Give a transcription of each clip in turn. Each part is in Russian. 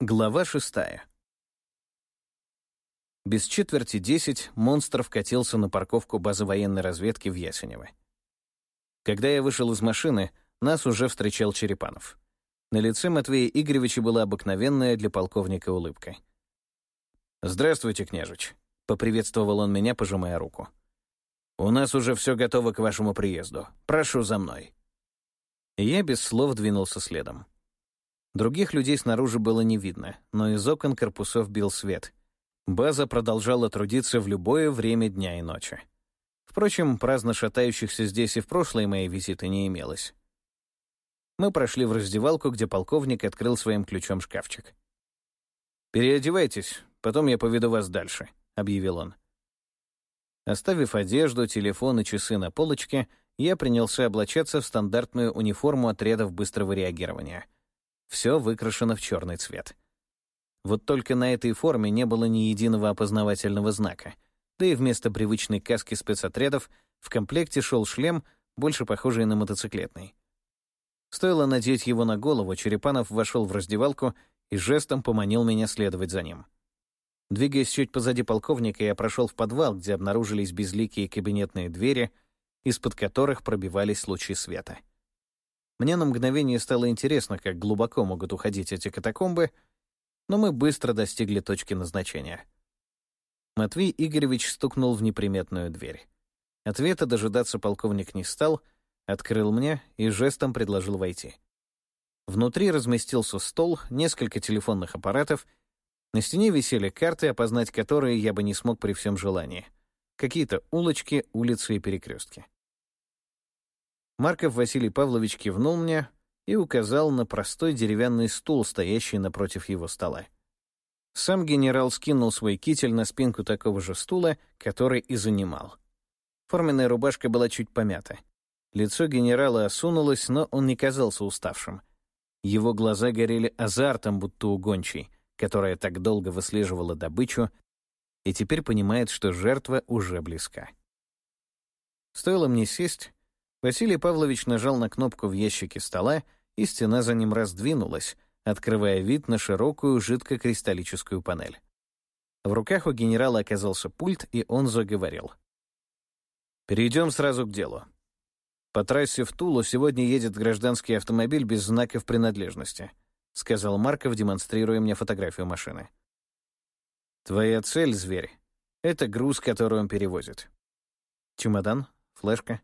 Глава шестая. Без четверти десять монстр вкатился на парковку базы военной разведки в Ясенево. Когда я вышел из машины, нас уже встречал Черепанов. На лице Матвея Игоревича была обыкновенная для полковника улыбка. «Здравствуйте, княжич», — поприветствовал он меня, пожимая руку. «У нас уже все готово к вашему приезду. Прошу за мной». я без слов двинулся следом. Других людей снаружи было не видно, но из окон корпусов бил свет. База продолжала трудиться в любое время дня и ночи. Впрочем, праздно шатающихся здесь и в прошлые мои визиты не имелось. Мы прошли в раздевалку, где полковник открыл своим ключом шкафчик. «Переодевайтесь, потом я поведу вас дальше», — объявил он. Оставив одежду, телефон и часы на полочке, я принялся облачаться в стандартную униформу отрядов быстрого реагирования — все выкрашено в черный цвет. Вот только на этой форме не было ни единого опознавательного знака, да и вместо привычной каски спецотрядов в комплекте шел шлем, больше похожий на мотоциклетный. Стоило надеть его на голову, Черепанов вошел в раздевалку и жестом поманил меня следовать за ним. Двигаясь чуть позади полковника, я прошел в подвал, где обнаружились безликие кабинетные двери, из-под которых пробивались лучи света. Мне на мгновение стало интересно, как глубоко могут уходить эти катакомбы, но мы быстро достигли точки назначения. Матвей Игоревич стукнул в неприметную дверь. Ответа дожидаться полковник не стал, открыл мне и жестом предложил войти. Внутри разместился стол, несколько телефонных аппаратов, на стене висели карты, опознать которые я бы не смог при всем желании. Какие-то улочки, улицы и перекрестки. Марков Василий Павлович кивнул мне и указал на простой деревянный стул, стоящий напротив его стола. Сам генерал скинул свой китель на спинку такого же стула, который и занимал. Форменная рубашка была чуть помята. Лицо генерала осунулось, но он не казался уставшим. Его глаза горели азартом, будто у которая так долго выслеживала добычу и теперь понимает, что жертва уже близка. Стоило мне сесть, Василий Павлович нажал на кнопку в ящике стола, и стена за ним раздвинулась, открывая вид на широкую жидкокристаллическую панель. В руках у генерала оказался пульт, и он заговорил. «Перейдем сразу к делу. По трассе в Тулу сегодня едет гражданский автомобиль без знаков принадлежности», сказал Марков, демонстрируя мне фотографию машины. «Твоя цель, зверь, — это груз, который он перевозит. Чемодан? Флешка?»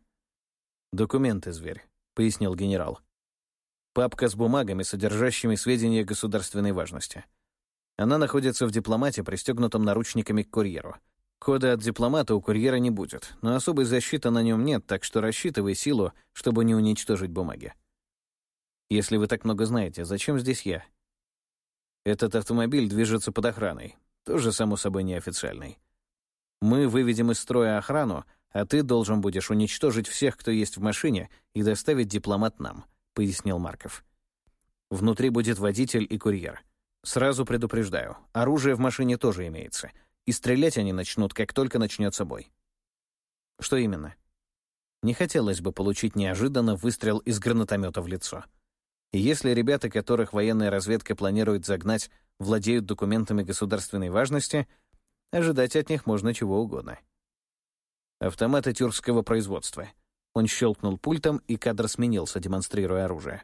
«Документы, зверь», — пояснил генерал. «Папка с бумагами, содержащими сведения государственной важности. Она находится в дипломате, пристегнутом наручниками к курьеру. Кода от дипломата у курьера не будет, но особой защиты на нем нет, так что рассчитывай силу, чтобы не уничтожить бумаги. Если вы так много знаете, зачем здесь я? Этот автомобиль движется под охраной, тоже, само собой, неофициальный. Мы выведем из строя охрану, а ты должен будешь уничтожить всех, кто есть в машине, и доставить дипломат нам», — пояснил Марков. «Внутри будет водитель и курьер. Сразу предупреждаю, оружие в машине тоже имеется, и стрелять они начнут, как только начнется бой». «Что именно?» Не хотелось бы получить неожиданно выстрел из гранатомета в лицо. И если ребята, которых военная разведка планирует загнать, владеют документами государственной важности, ожидать от них можно чего угодно. Автоматы тюркского производства. Он щелкнул пультом, и кадр сменился, демонстрируя оружие.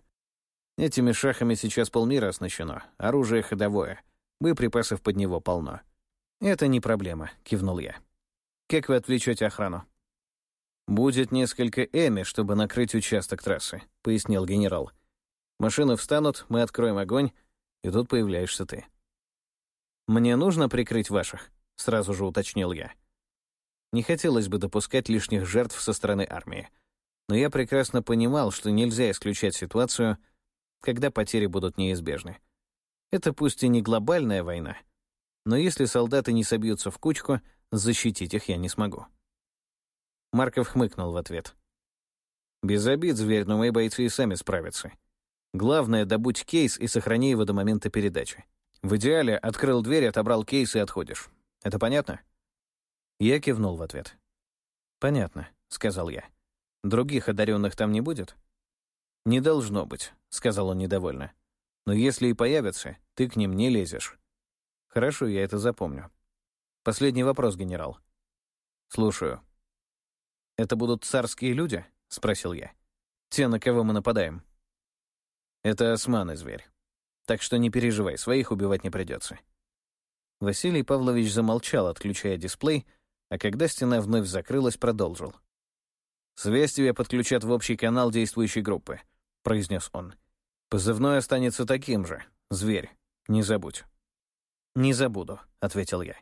Этими шахами сейчас полмира оснащено. Оружие ходовое. Боеприпасов под него полно. «Это не проблема», — кивнул я. «Как вы отвлечете охрану?» «Будет несколько эми, чтобы накрыть участок трассы», — пояснил генерал. «Машины встанут, мы откроем огонь, и тут появляешься ты». «Мне нужно прикрыть ваших?» — сразу же уточнил я. Не хотелось бы допускать лишних жертв со стороны армии. Но я прекрасно понимал, что нельзя исключать ситуацию, когда потери будут неизбежны. Это пусть и не глобальная война, но если солдаты не собьются в кучку, защитить их я не смогу. Марков хмыкнул в ответ. «Без обид, зверь, но мои бойцы и сами справятся. Главное, добудь кейс и сохрани его до момента передачи. В идеале открыл дверь, отобрал кейс и отходишь. Это понятно?» Я кивнул в ответ. «Понятно», — сказал я. «Других одаренных там не будет?» «Не должно быть», — сказал он недовольно. Но если и появятся, ты к ним не лезешь. Хорошо, я это запомню. Последний вопрос, генерал. Слушаю. Это будут царские люди? Спросил я. Те, на кого мы нападаем. Это османы, зверь. Так что не переживай, своих убивать не придется. Василий Павлович замолчал, отключая дисплей, а когда стена вновь закрылась, продолжил. «Связь тебе подключат в общий канал действующей группы», — произнес он. «Позывной останется таким же. Зверь. Не забудь». «Не забуду», — ответил я.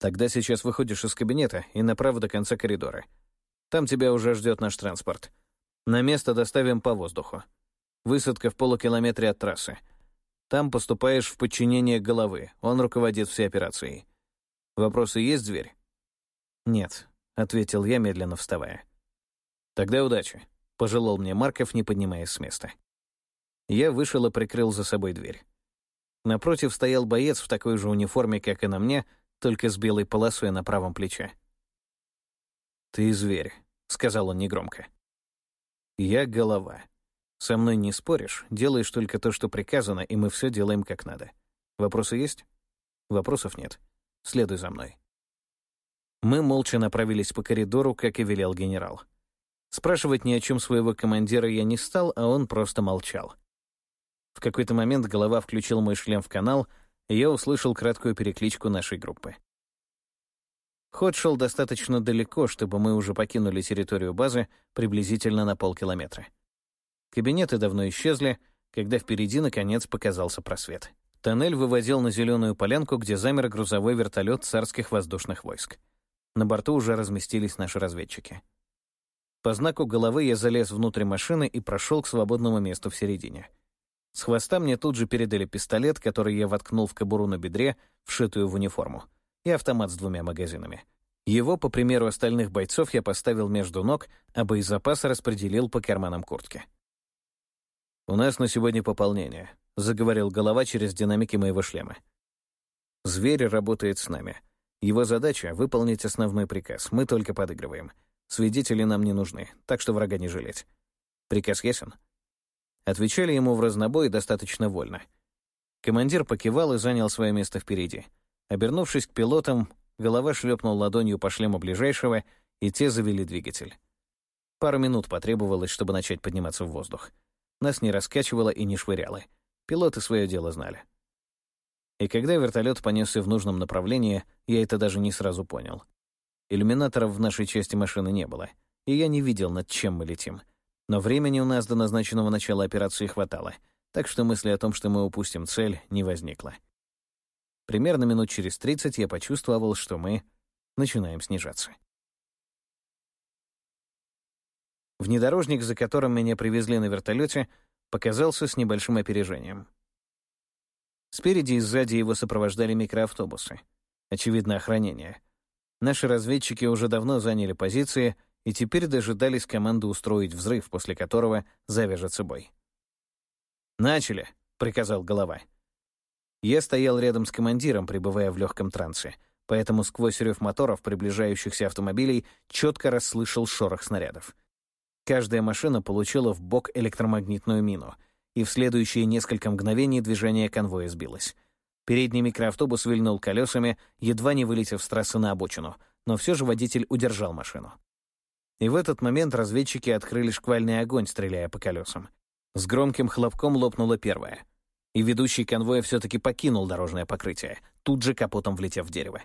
«Тогда сейчас выходишь из кабинета и направо до конца коридора. Там тебя уже ждет наш транспорт. На место доставим по воздуху. Высадка в полукилометре от трассы. Там поступаешь в подчинение головы, он руководит всей операцией. Вопросы есть, зверь?» «Нет», — ответил я, медленно вставая. «Тогда удачи», — пожелал мне Марков, не поднимаясь с места. Я вышел и прикрыл за собой дверь. Напротив стоял боец в такой же униформе, как и на мне, только с белой полосой на правом плече. «Ты зверь», — сказал он негромко. «Я голова. Со мной не споришь, делаешь только то, что приказано, и мы все делаем как надо. Вопросы есть? Вопросов нет. Следуй за мной». Мы молча направились по коридору, как и велел генерал. Спрашивать ни о чем своего командира я не стал, а он просто молчал. В какой-то момент голова включил мой шлем в канал, и я услышал краткую перекличку нашей группы. Ход шел достаточно далеко, чтобы мы уже покинули территорию базы приблизительно на полкилометра. Кабинеты давно исчезли, когда впереди, наконец, показался просвет. Тоннель выводил на зеленую полянку, где замер грузовой вертолет царских воздушных войск. На борту уже разместились наши разведчики. По знаку головы я залез внутрь машины и прошел к свободному месту в середине — с хвоста мне тут же передали пистолет, который я воткнул в кобуру на бедре, вшитую в униформу, и автомат с двумя магазинами. Его, по примеру остальных бойцов, я поставил между ног, а боезапас распределил по карманам куртки. «У нас на сегодня пополнение», — заговорил голова через динамики моего шлема. «Зверь работает с нами. Его задача — выполнить основной приказ. Мы только подыгрываем. Свидетели нам не нужны, так что врага не жалеть. Приказ ясен?» Отвечали ему в разнобой достаточно вольно. Командир покивал и занял свое место впереди. Обернувшись к пилотам, голова шлепнул ладонью по шлему ближайшего, и те завели двигатель. Пару минут потребовалось, чтобы начать подниматься в воздух. Нас не раскачивало и не швыряло. Пилоты свое дело знали. И когда вертолет понесся в нужном направлении, я это даже не сразу понял. Иллюминаторов в нашей части машины не было, и я не видел, над чем мы летим. Но времени у нас до назначенного начала операции хватало, так что мысли о том, что мы упустим цель, не возникло. Примерно минут через 30 я почувствовал, что мы начинаем снижаться. Внедорожник, за которым меня привезли на вертолете, показался с небольшим опережением. Спереди и сзади его сопровождали микроавтобусы. Очевидно, охранение. Наши разведчики уже давно заняли позиции — и теперь дожидались команды устроить взрыв, после которого завяжется бой. «Начали», — приказал голова. Я стоял рядом с командиром, пребывая в легком трансе, поэтому сквозь рев моторов приближающихся автомобилей четко расслышал шорох снарядов. Каждая машина получила в бок электромагнитную мину, и в следующие несколько мгновений движение конвоя сбилось. Передний микроавтобус вильнул колесами, едва не вылетев с трассы на обочину, но все же водитель удержал машину. И в этот момент разведчики открыли шквальный огонь, стреляя по колесам. С громким хлопком лопнула первая. И ведущий конвоя все-таки покинул дорожное покрытие, тут же капотом влетев в дерево.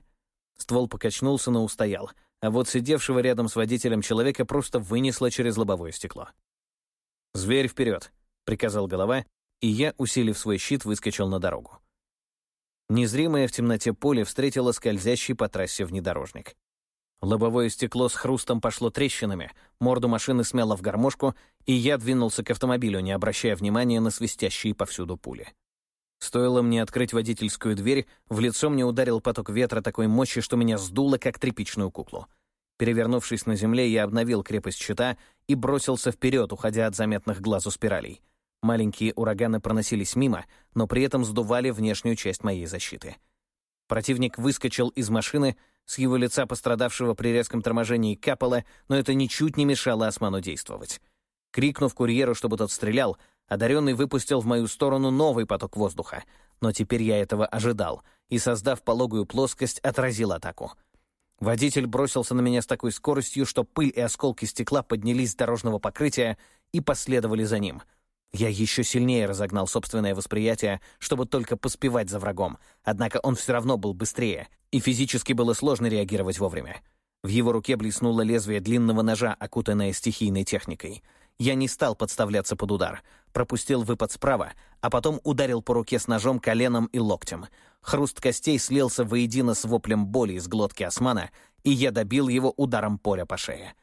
Ствол покачнулся, но устоял, а вот сидевшего рядом с водителем человека просто вынесло через лобовое стекло. «Зверь вперед!» — приказал голова, и я, усилив свой щит, выскочил на дорогу. Незримое в темноте поле встретило скользящий по трассе внедорожник. Лобовое стекло с хрустом пошло трещинами, морду машины смяло в гармошку, и я двинулся к автомобилю, не обращая внимания на свистящие повсюду пули. Стоило мне открыть водительскую дверь, в лицо мне ударил поток ветра такой мощи, что меня сдуло, как тряпичную куклу. Перевернувшись на земле, я обновил крепость щита и бросился вперед, уходя от заметных глазу спиралей. Маленькие ураганы проносились мимо, но при этом сдували внешнюю часть моей защиты. Противник выскочил из машины, с его лица пострадавшего при резком торможении капало, но это ничуть не мешало осману действовать. Крикнув курьеру, чтобы тот стрелял, Одаренный выпустил в мою сторону новый поток воздуха, но теперь я этого ожидал, и, создав пологую плоскость, отразил атаку. Водитель бросился на меня с такой скоростью, что пыль и осколки стекла поднялись с дорожного покрытия и последовали за ним. Я еще сильнее разогнал собственное восприятие, чтобы только поспевать за врагом, однако он все равно был быстрее, и физически было сложно реагировать вовремя. В его руке блеснуло лезвие длинного ножа, окутанное стихийной техникой. Я не стал подставляться под удар. Пропустил выпад справа, а потом ударил по руке с ножом коленом и локтем. Хруст костей слился воедино с воплем боли из глотки османа, и я добил его ударом поля по шее.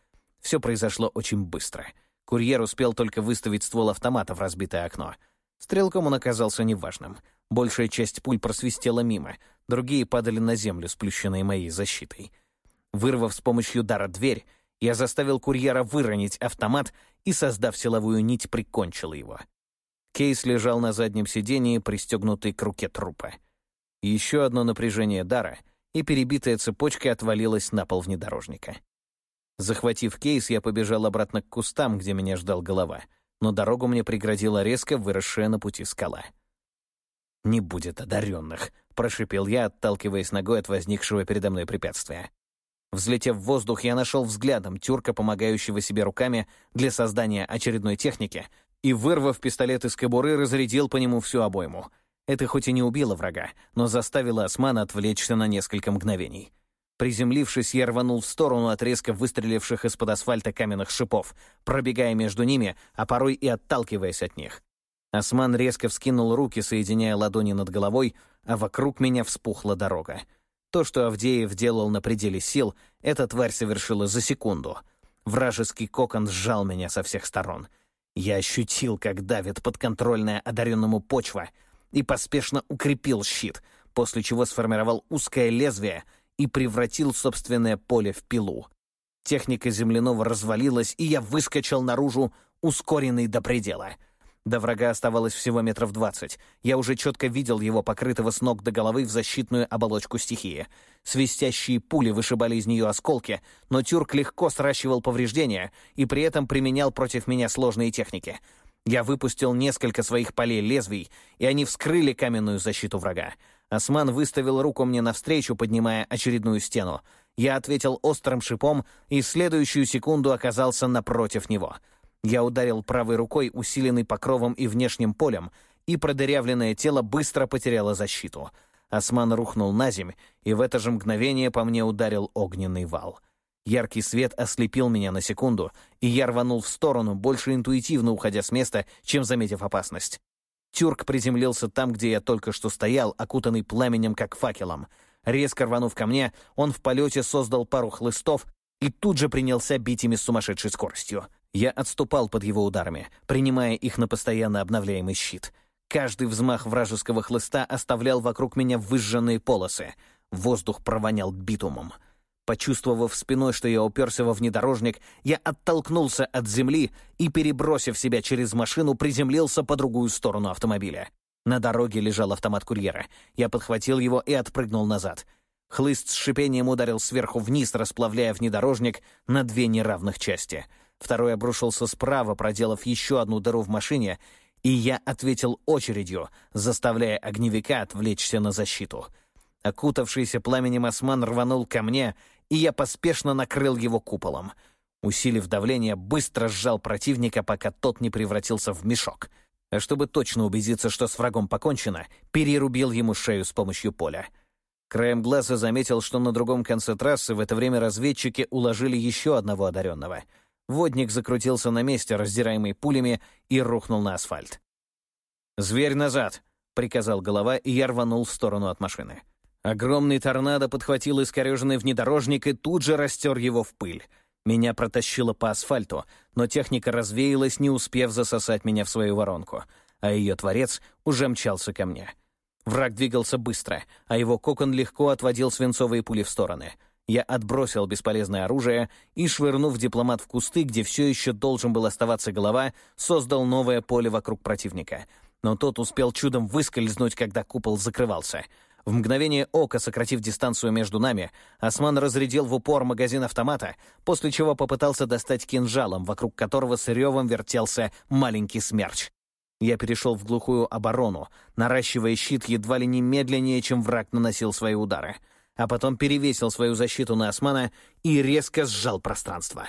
Все произошло очень быстро. Курьер успел только выставить ствол автомата в разбитое окно. Стрелком он оказался неважным. Большая часть пуль просвистела мимо, другие падали на землю, сплющенные моей защитой. Вырвав с помощью дара дверь, я заставил курьера выронить автомат и, создав силовую нить, прикончил его. Кейс лежал на заднем сидении, пристегнутый к руке трупа. Еще одно напряжение дара, и перебитая цепочка отвалилась на пол внедорожника. Захватив кейс, я побежал обратно к кустам, где меня ждал голова, но дорогу мне преградила резко выросшая на пути скала. «Не будет одаренных», — прошипел я, отталкиваясь ногой от возникшего передо мной препятствия. Взлетев в воздух, я нашел взглядом тюрка, помогающего себе руками для создания очередной техники, и, вырвав пистолет из кобуры, разрядил по нему всю обойму. Это хоть и не убило врага, но заставило османа отвлечься на несколько мгновений. Приземлившись, я рванул в сторону от резко выстреливших из-под асфальта каменных шипов, пробегая между ними, а порой и отталкиваясь от них. Осман резко вскинул руки, соединяя ладони над головой, а вокруг меня вспухла дорога. То, что Авдеев делал на пределе сил, эта тварь совершила за секунду. Вражеский кокон сжал меня со всех сторон. Я ощутил, как давит подконтрольная одаренному почва, и поспешно укрепил щит, после чего сформировал узкое лезвие и превратил собственное поле в пилу. Техника земляного развалилась, и я выскочил наружу, ускоренный до предела — до врага оставалось всего метров двадцать. Я уже четко видел его, покрытого с ног до головы в защитную оболочку стихии. Свистящие пули вышибали из нее осколки, но тюрк легко сращивал повреждения и при этом применял против меня сложные техники. Я выпустил несколько своих полей лезвий, и они вскрыли каменную защиту врага. Осман выставил руку мне навстречу, поднимая очередную стену. Я ответил острым шипом и в следующую секунду оказался напротив него — я ударил правой рукой, усиленный покровом и внешним полем, и продырявленное тело быстро потеряло защиту. Осман рухнул на земь, и в это же мгновение по мне ударил огненный вал. Яркий свет ослепил меня на секунду, и я рванул в сторону, больше интуитивно уходя с места, чем заметив опасность. Тюрк приземлился там, где я только что стоял, окутанный пламенем, как факелом. Резко рванув ко мне, он в полете создал пару хлыстов и тут же принялся бить ими с сумасшедшей скоростью. Я отступал под его ударами, принимая их на постоянно обновляемый щит. Каждый взмах вражеского хлыста оставлял вокруг меня выжженные полосы. Воздух провонял битумом. Почувствовав спиной, что я уперся во внедорожник, я оттолкнулся от земли и, перебросив себя через машину, приземлился по другую сторону автомобиля. На дороге лежал автомат курьера. Я подхватил его и отпрыгнул назад. Хлыст с шипением ударил сверху вниз, расплавляя внедорожник на две неравных части — Второй обрушился справа, проделав еще одну дыру в машине, и я ответил очередью, заставляя огневика отвлечься на защиту. Окутавшийся пламенем осман рванул ко мне, и я поспешно накрыл его куполом. Усилив давление, быстро сжал противника, пока тот не превратился в мешок. А чтобы точно убедиться, что с врагом покончено, перерубил ему шею с помощью поля. Краем глаза заметил, что на другом конце трассы в это время разведчики уложили еще одного одаренного — Водник закрутился на месте, раздираемый пулями, и рухнул на асфальт. «Зверь назад!» — приказал голова, и я рванул в сторону от машины. Огромный торнадо подхватил искореженный внедорожник и тут же растер его в пыль. Меня протащило по асфальту, но техника развеялась, не успев засосать меня в свою воронку, а ее творец уже мчался ко мне. Враг двигался быстро, а его кокон легко отводил свинцовые пули в стороны — я отбросил бесполезное оружие и, швырнув дипломат в кусты, где все еще должен был оставаться голова, создал новое поле вокруг противника. Но тот успел чудом выскользнуть, когда купол закрывался. В мгновение ока, сократив дистанцию между нами, Осман разрядил в упор магазин автомата, после чего попытался достать кинжалом, вокруг которого с ревом вертелся маленький смерч. Я перешел в глухую оборону, наращивая щит едва ли не медленнее, чем враг наносил свои удары, а потом перевесил свою защиту на Османа и резко сжал пространство.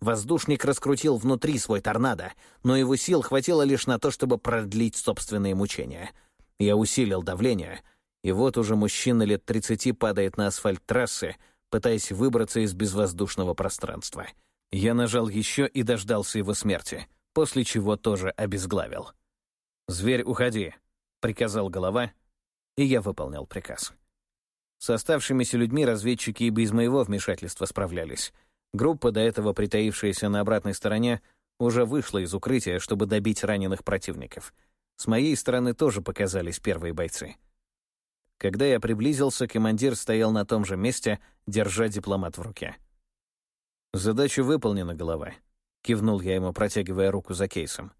Воздушник раскрутил внутри свой торнадо, но его сил хватило лишь на то, чтобы продлить собственные мучения. Я усилил давление, и вот уже мужчина лет 30 падает на асфальт трассы, пытаясь выбраться из безвоздушного пространства. Я нажал еще и дождался его смерти, после чего тоже обезглавил. «Зверь, уходи», — приказал голова, и я выполнял приказ. С оставшимися людьми разведчики и без моего вмешательства справлялись. Группа, до этого притаившаяся на обратной стороне, уже вышла из укрытия, чтобы добить раненых противников. С моей стороны тоже показались первые бойцы. Когда я приблизился, командир стоял на том же месте, держа дипломат в руке. «Задача выполнена, голова», — кивнул я ему, протягивая руку за кейсом.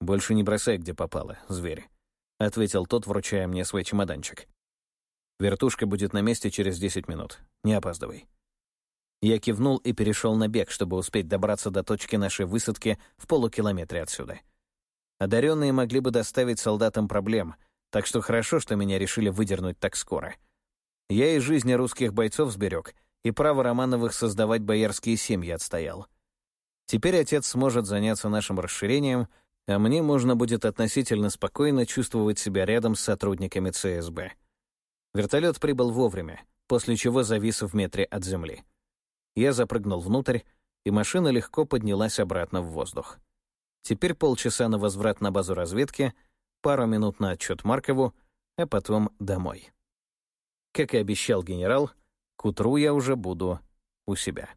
«Больше не бросай, где попало, зверь», — ответил тот, вручая мне свой чемоданчик. «Вертушка будет на месте через 10 минут. Не опаздывай». Я кивнул и перешел на бег, чтобы успеть добраться до точки нашей высадки в полукилометре отсюда. Одаренные могли бы доставить солдатам проблем, так что хорошо, что меня решили выдернуть так скоро. Я и жизни русских бойцов сберег, и право Романовых создавать боярские семьи отстоял. Теперь отец сможет заняться нашим расширением, а мне можно будет относительно спокойно чувствовать себя рядом с сотрудниками ЦСБ. Вертолет прибыл вовремя, после чего завис в метре от земли. Я запрыгнул внутрь, и машина легко поднялась обратно в воздух. Теперь полчаса на возврат на базу разведки, пару минут на отчет Маркову, а потом домой. Как и обещал генерал, к утру я уже буду у себя.